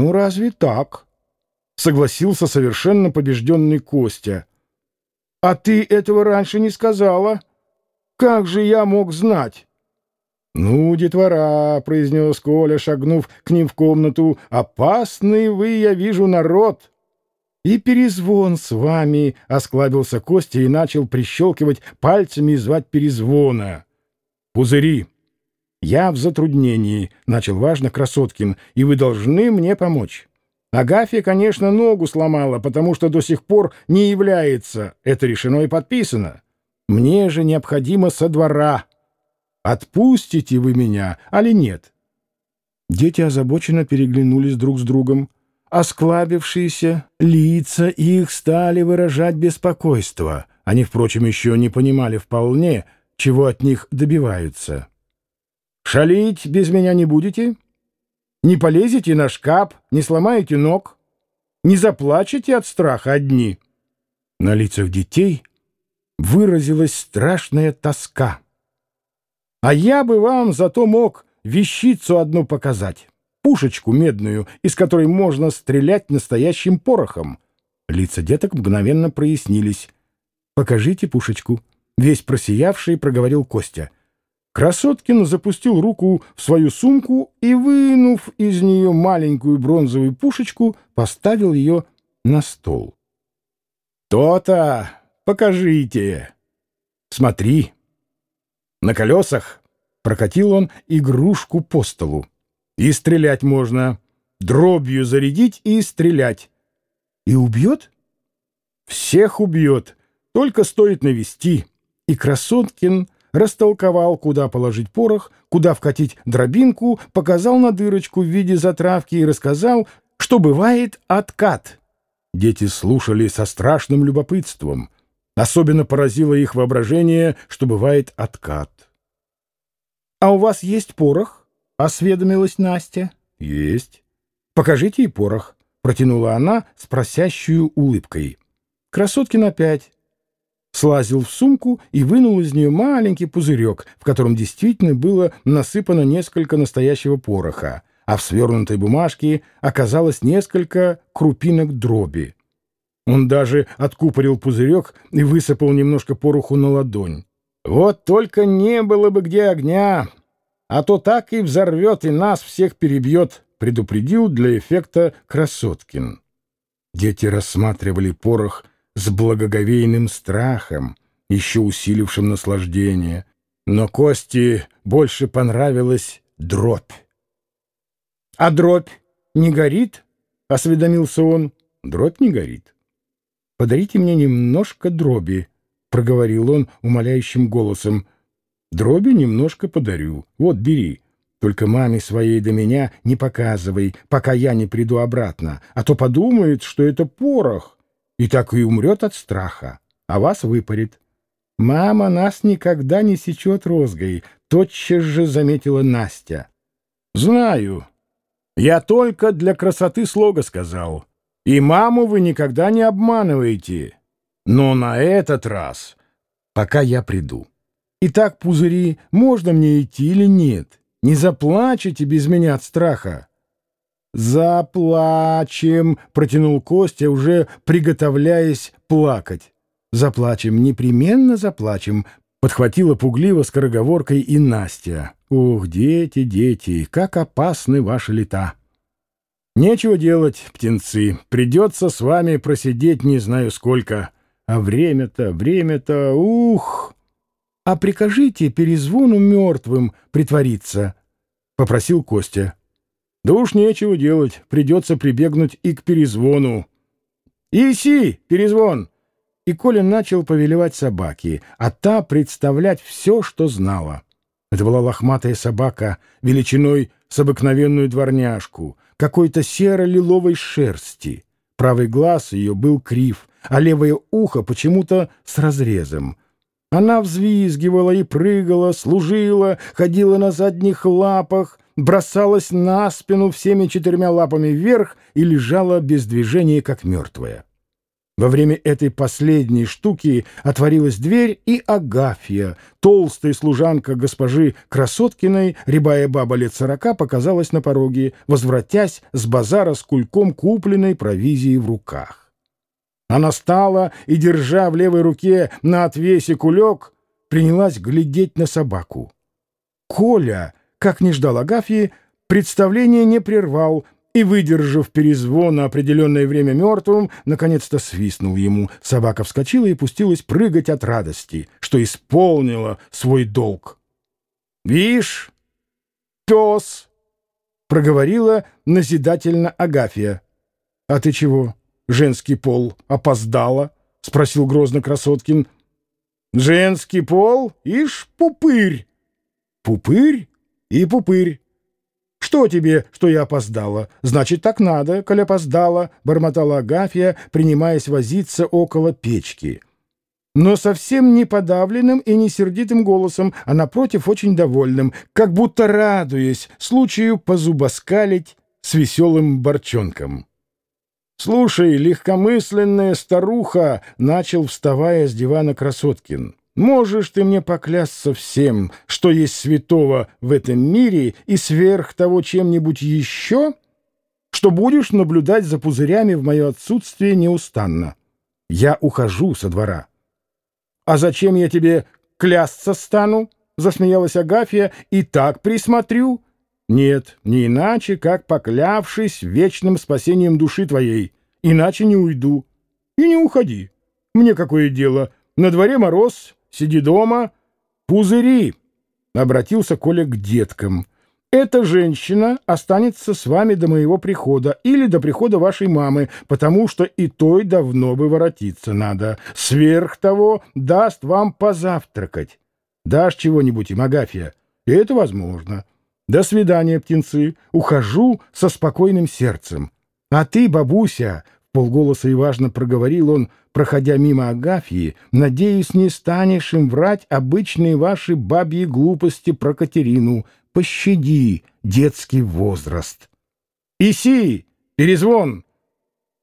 «Ну, разве так?» — согласился совершенно побежденный Костя. «А ты этого раньше не сказала? Как же я мог знать?» «Ну, детвора», — произнес Коля, шагнув к ним в комнату, — «опасный вы, я вижу, народ». «И перезвон с вами», — осклабился Костя и начал прищелкивать пальцами и звать перезвона. «Пузыри!» «Я в затруднении», — начал важно Красоткин, — «и вы должны мне помочь». Агафья, конечно, ногу сломала, потому что до сих пор не является. Это решено и подписано. Мне же необходимо со двора. Отпустите вы меня, али нет?» Дети озабоченно переглянулись друг с другом. Осклабившиеся лица их стали выражать беспокойство. Они, впрочем, еще не понимали вполне, чего от них добиваются. «Шалить без меня не будете? Не полезете на шкаф, не сломаете ног? Не заплачете от страха одни?» На лицах детей выразилась страшная тоска. «А я бы вам зато мог вещицу одну показать» пушечку медную, из которой можно стрелять настоящим порохом. Лица деток мгновенно прояснились. «Покажите пушечку», — весь просиявший проговорил Костя. Красоткин запустил руку в свою сумку и, вынув из нее маленькую бронзовую пушечку, поставил ее на стол. «То-то! Покажите! Смотри!» На колесах прокатил он игрушку по столу. И стрелять можно. Дробью зарядить и стрелять. И убьет? Всех убьет. Только стоит навести. И Красоткин растолковал, куда положить порох, куда вкатить дробинку, показал на дырочку в виде затравки и рассказал, что бывает откат. Дети слушали со страшным любопытством. Особенно поразило их воображение, что бывает откат. — А у вас есть порох? — осведомилась Настя. «Есть». «Покажите и порох», — протянула она с просящую улыбкой. Красоткин опять слазил в сумку и вынул из нее маленький пузырек, в котором действительно было насыпано несколько настоящего пороха, а в свернутой бумажке оказалось несколько крупинок дроби. Он даже откупорил пузырек и высыпал немножко пороху на ладонь. «Вот только не было бы где огня!» а то так и взорвет и нас всех перебьет, предупредил для эффекта Красоткин. Дети рассматривали порох с благоговейным страхом, еще усилившим наслаждение, но Кости больше понравилась дробь. — А дробь не горит? — осведомился он. — Дробь не горит. — Подарите мне немножко дроби, — проговорил он умоляющим голосом. Дроби немножко подарю. Вот, бери. Только маме своей до меня не показывай, пока я не приду обратно, а то подумает, что это порох, и так и умрет от страха, а вас выпарит. Мама нас никогда не сечет розгой, тотчас же заметила Настя. Знаю. Я только для красоты слога сказал. И маму вы никогда не обманываете. Но на этот раз, пока я приду. Итак, пузыри, можно мне идти или нет? Не заплачете без меня от страха? «Заплачем», — протянул Костя, уже приготовляясь плакать. «Заплачем, непременно заплачем», — подхватила пугливо скороговоркой и Настя. «Ух, дети, дети, как опасны ваши лета!» «Нечего делать, птенцы, придется с вами просидеть не знаю сколько. А время-то, время-то, ух!» «А прикажите перезвону мертвым притвориться», — попросил Костя. «Да уж нечего делать, придется прибегнуть и к перезвону». «Иси, перезвон!» И Коля начал повелевать собаки, а та представлять все, что знала. Это была лохматая собака, величиной с обыкновенную дворняжку, какой-то серо-лиловой шерсти. Правый глаз ее был крив, а левое ухо почему-то с разрезом. Она взвизгивала и прыгала, служила, ходила на задних лапах, бросалась на спину всеми четырьмя лапами вверх и лежала без движения, как мертвая. Во время этой последней штуки отворилась дверь, и Агафья, толстая служанка госпожи Красоткиной, рябая баба лет сорока, показалась на пороге, возвратясь с базара с кульком купленной провизии в руках. Она стала и, держа в левой руке на отвесе кулек, принялась глядеть на собаку. Коля, как не ждал Агафьи, представление не прервал, и, выдержав перезвон на определенное время мертвым, наконец-то свистнул ему. Собака вскочила и пустилась прыгать от радости, что исполнила свой долг. «Вишь, пес!» — проговорила назидательно Агафья. «А ты чего, женский пол, опоздала?» — спросил грозно Красоткин. «Женский пол? Ишь, пупырь!» «Пупырь и пупырь!» «Что тебе, что я опоздала? Значит, так надо, коль опоздала», — бормотала Агафья, принимаясь возиться около печки. Но совсем не подавленным и не сердитым голосом, а, напротив, очень довольным, как будто радуясь случаю позубоскалить с веселым борчонком. «Слушай, легкомысленная старуха!» — начал, вставая с дивана Красоткин. Можешь ты мне поклясться всем, что есть святого в этом мире и сверх того чем-нибудь еще, что будешь наблюдать за пузырями в мое отсутствие неустанно. Я ухожу со двора. — А зачем я тебе клясться стану? — засмеялась Агафья. — И так присмотрю. — Нет, не иначе, как поклявшись вечным спасением души твоей. Иначе не уйду. И не уходи. Мне какое дело? На дворе мороз, Сиди дома. Пузыри!» — обратился Коля к деткам. «Эта женщина останется с вами до моего прихода или до прихода вашей мамы, потому что и той давно бы воротиться надо. Сверх того даст вам позавтракать. Дашь чего-нибудь им, Агафья? И это возможно. До свидания, птенцы. Ухожу со спокойным сердцем. А ты, бабуся, полголоса и важно проговорил он, проходя мимо Агафьи, «Надеюсь, не станешь им врать обычные ваши бабьи глупости про Катерину. Пощади детский возраст». «Иси! Перезвон!»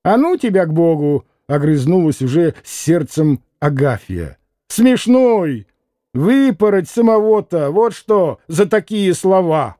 «А ну тебя к Богу!» — огрызнулась уже с сердцем Агафья. «Смешной! Выпороть самого-то! Вот что за такие слова!»